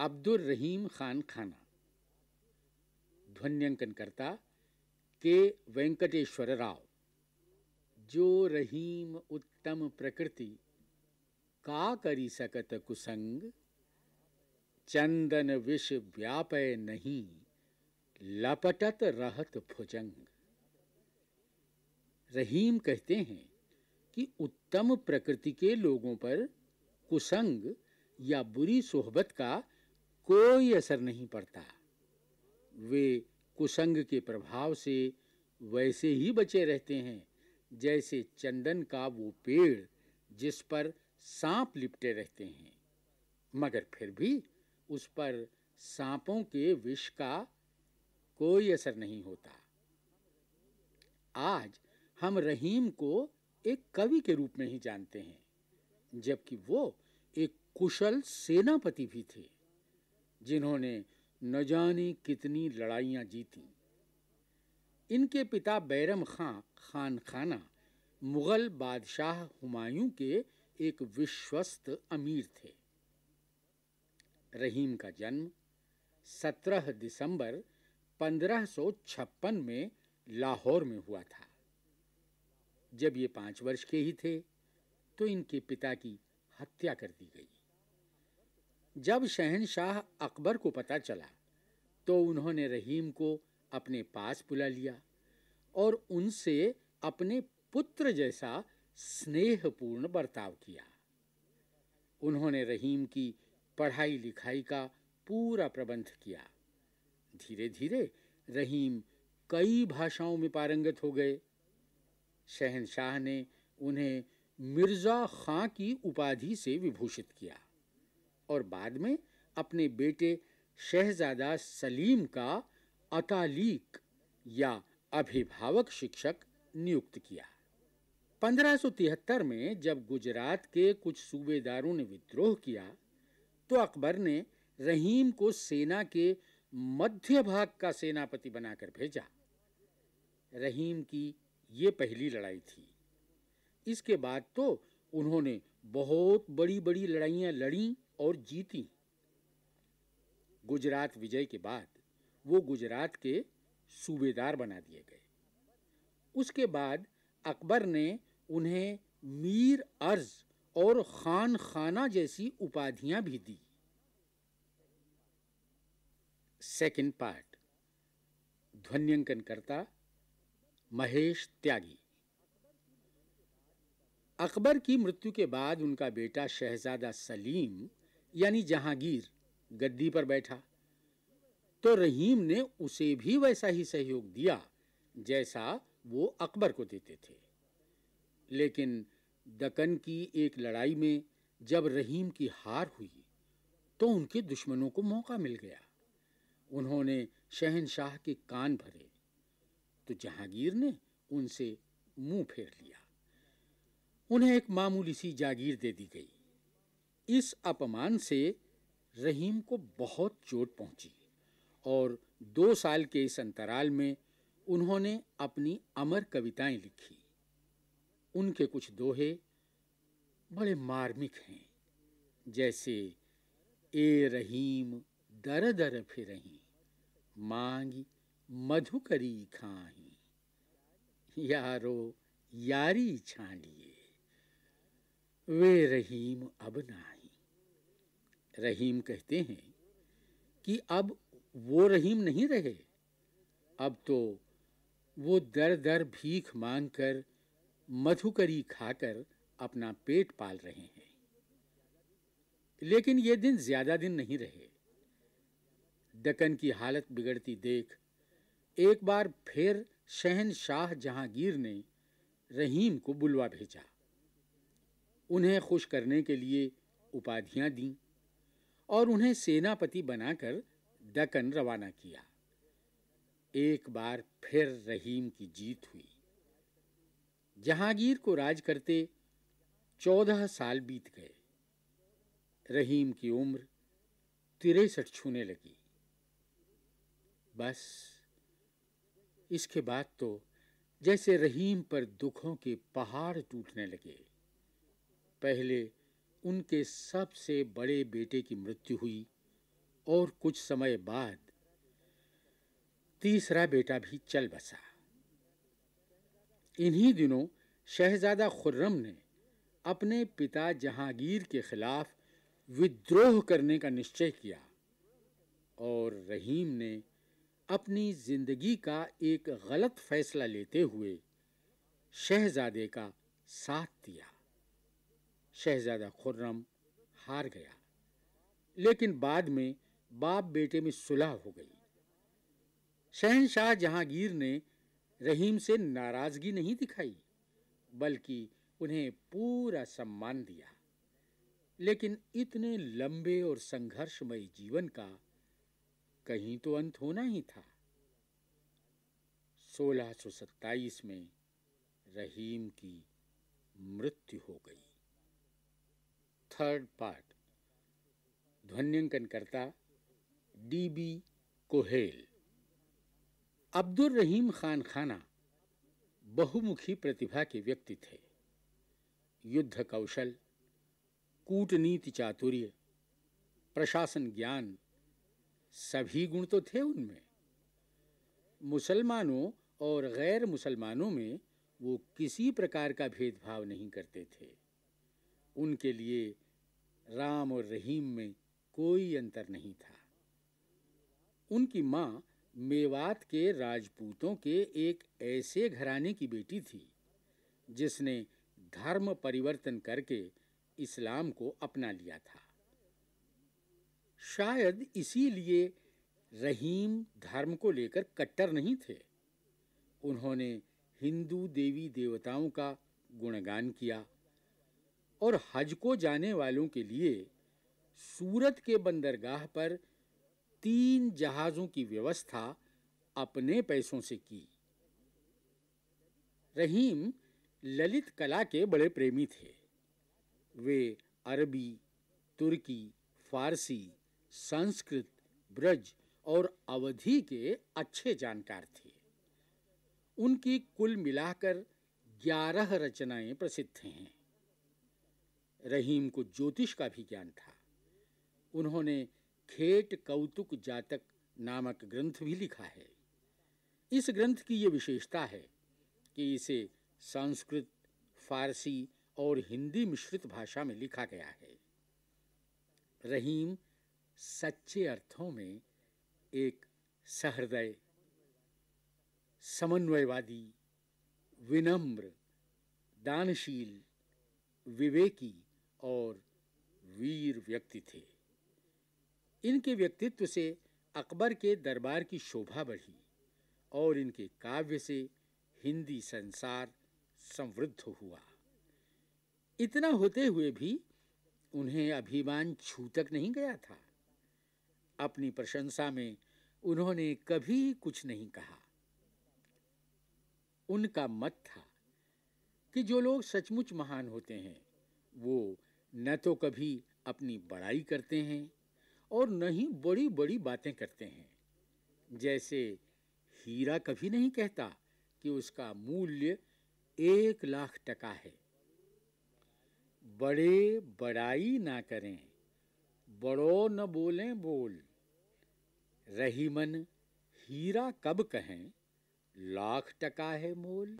अब्दुल रहीम खान खाना। ध्वन्यांकन करता के वेंकटेश्वर राव। जो रहीम उत्तम प्रकृति, का करी सकत कुसंग? चंदन विष व्यापय नहीं, लपटत रहत भुजंग। रहीम कहते हैं कि उत्तम प्रकृति के लोगों पर कुसंग या बुरी सोहबत का कोई असर नहीं पड़ता। वे कुसंग के प्रभाव से वैसे ही बचे रहते हैं, जैसे चंदन का वो पेड़ जिस पर सांप लिपटे रहते हैं। मगर फिर भी उस पर सांपों के विष का कोई असर नहीं होता। आज हम रहीम को एक कवि के रूप में ही जानते हैं, जबकि वो एक कुशल सेनापति भी थे। जिन्होंने न जाने कितनी लड़ाइयाँ जीती। इनके पिता बैरम खां खान खाना मुगल बादशाह हुमायूं के एक विश्वस्त अमीर थे। रहीम का जन्म 17 दिसंबर 1556 में लाहौर में हुआ था। जब ये पाँच वर्ष के ही थे तो इनके पिता की हत्या कर दी गई। जब शहनशाह अकबर को पता चला तो उन्होंने रहीम को अपने पास बुला लिया और उनसे अपने पुत्र जैसा स्नेहपूर्ण बर्ताव किया। उन्होंने रहीम की पढ़ाई लिखाई का पूरा प्रबंध किया। धीरे धीरे रहीम कई भाषाओं में पारंगत हो गए। शहनशाह ने उन्हें मिर्ज़ा खां की उपाधि से विभूषित किया। और बाद में अपने बेटे शहजादा सलीम का अतालीक या अभिभावक शिक्षक नियुक्त किया। 1573 में जब गुजरात के कुछ सूबेदारों ने विद्रोह किया तो अकबर ने रहीम को सेना के मध्य भाग का सेनापति बनाकर भेजा। रहीम की ये पहली लड़ाई थी। इसके बाद तो उन्होंने बहुत बड़ी-बड़ी लड़ाइयाँ लड़ी और जीती। गुजरात विजय के बाद वो गुजरात के सूबेदार बना दिए गए। उसके बाद अकबर ने उन्हें मीर अर्ज़ और खान खाना जैसी उपाधियाँ भी दी। सेकंड पार्ट ध्वन्यांकन करता महेश त्यागी। अकबर की मृत्यु के बाद उनका बेटा शहजादा सलीम यानी जहांगीर, गद्दी पर बैठा। तो रहीम ने उसे भी वैसा ही सहयोग दिया, जैसा वो अकबर को देते थे। लेकिन दकन की एक लड़ाई में जब रहीम की हार हुई तो उनके दुश्मनों को मौका मिल गया। उन्होंने शहनशाह के कान भरे। तो जहांगीर ने उनसे मुँह फेर लिया। उन्हें एक मामूली सी जागीर दे दी गई। इस अपमान से रहीम को बहुत चोट पहुँची और दो साल के इस अंतराल में उन्होंने अपनी अमर कविताएँ लिखी। उनके कुछ दोहे बड़े मार्मिक हैं, जैसे, ए रहीम, दर दर फिरही, मांगी मधुकरी खाही, यारो यारी छांडिए वे रहीम अब नाही। रहीम कहते हैं कि अब वो रहीम नहीं रहे। अब तो वो दर दर भीख मांगकर, मधुकरी खाकर अपना पेट पाल रहे हैं। लेकिन ये दिन ज़्यादा दिन नहीं रहे। दकन की हालत बिगड़ती देख, एक बार फिर शहनशाह जहांगीर ने रहीम को बुलवा भेजा। उन्हें खुश करने के लिए उपाधियाँ दी। और उन्हें सेनापति बनाकर दक्कन रवाना किया। एक बार फिर रहीम की जीत हुई। जहांगीर को राज करते चौदह साल बीत गए। रहीम की उम्र तिरसठ छूने लगी। बस, इसके बाद तो जैसे रहीम पर दुखों के पहाड़ टूटने लगे। पहले उनके सबसे बड़े बेटे की मृत्यु हुई और कुछ समय बाद तीसरा बेटा भी चल बसा। इन्हीं दिनों शहजादा खुर्रम ने अपने पिता जहांगीर के खिलाफ विद्रोह करने का निश्चय किया और रहीम ने अपनी ज़िंदगी का एक गलत फैसला लेते हुए शहजादे का साथ दिया। शहजादा खुर्रम हार गया। लेकिन बाद में बाप बेटे में सुलह हो गई। शहनशाह जहांगीर ने रहीम से नाराज़गी नहीं दिखाई, बल्कि उन्हें पूरा सम्मान दिया। लेकिन इतने लंबे और संघर्षमय जीवन का कहीं तो अंत होना ही था। 1627 में रहीम की मृत्यु हो गई। थर्ड पार्ट ध्वन्यंकन करता डी बी कोहेल। अब्दुल रहीम खान खाना बहुमुखी प्रतिभा के व्यक्ति थे। युद्ध कौशल, कूटनीति चातुर्य, प्रशासन ज्ञान, सभी गुण तो थे उनमें। मुसलमानों और गैर मुसलमानों में वो किसी प्रकार का भेदभाव नहीं करते थे। उनके लिए राम और रहीम में कोई अंतर नहीं था। उनकी माँ मेवात के राजपूतों के एक ऐसे घराने की बेटी थी, जिसने धर्म परिवर्तन करके इस्लाम को अपना लिया था। शायद इसीलिए रहीम धर्म को लेकर कट्टर नहीं थे। उन्होंने हिंदू देवी देवताओं का गुणगान किया और हज को जाने वालों के लिए सूरत के बंदरगाह पर तीन जहाजों की व्यवस्था अपने पैसों से की। रहीम ललित कला के बड़े प्रेमी थे। वे अरबी, तुर्की, फारसी, संस्कृत, ब्रज और अवधि के अच्छे जानकार थे। उनकी कुल मिलाकर ग्यारह रचनाएँ प्रसिद्ध हैं। रहीम को ज्योतिष का भी ज्ञान था। उन्होंने खेट कौतुक जातक नामक ग्रंथ भी लिखा है। इस ग्रंथ की ये विशेषता है कि इसे संस्कृत, फारसी और हिंदी मिश्रित भाषा में लिखा गया है। रहीम सच्चे अर्थों में एक सहृदय, समन्वयवादी, विनम्र, दानशील, विवेकी और वीर व्यक्ति थे। इनके व्यक्तित्व से अकबर के दरबार की शोभा बढ़ी और इनके काव्य से हिंदी संसार समृद्ध हुआ। इतना होते हुए भी उन्हें अभिमान छू तक नहीं गया था। अपनी प्रशंसा में उन्होंने कभी कुछ नहीं कहा। उनका मत था कि जो लोग सचमुच महान होते हैं, वो न तो कभी अपनी बड़ाई करते हैं और न ही बड़ी बड़ी बातें करते हैं। जैसे हीरा कभी नहीं कहता कि उसका मूल्य एक लाख टका है। बड़े बड़ाई ना करें, बड़ो न बोलें बोल। रहीमन हीरा कब कहें, लाख टका है मोल।